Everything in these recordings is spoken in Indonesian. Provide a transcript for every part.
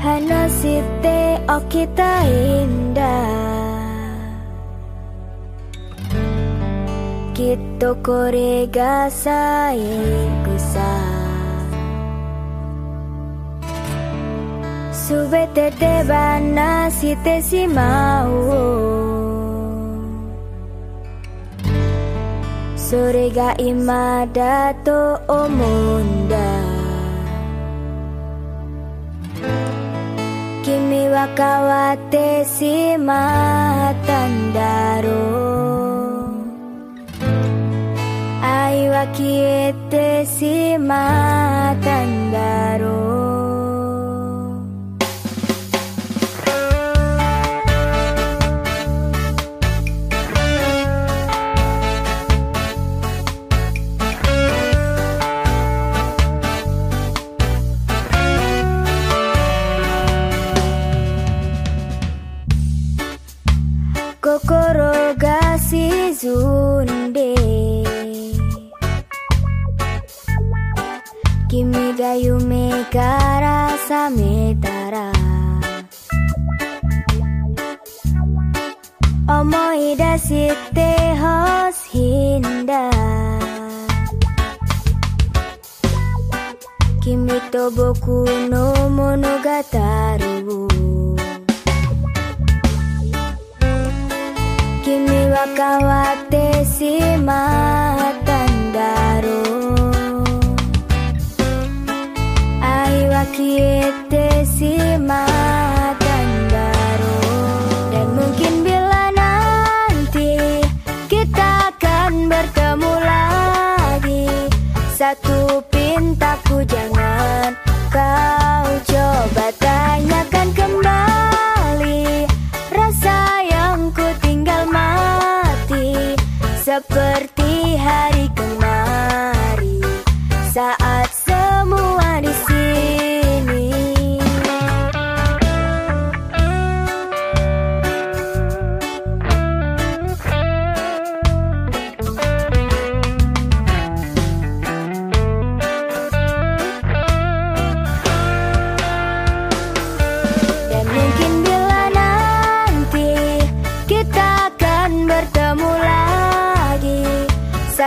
Hana o oh, okita indah Kito gitu kore ga saikusa Subete te banasite omunda oh は変わってしまったんだろう愛は消えてしまったんだろう koroga zunde Kimi ga yume kara sametara Omoi dasite hos hinda Kimi to boku no monogatari wo 変わってしまう hari kemari saat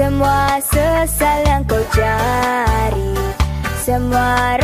Semua sesal yang kau cari Semua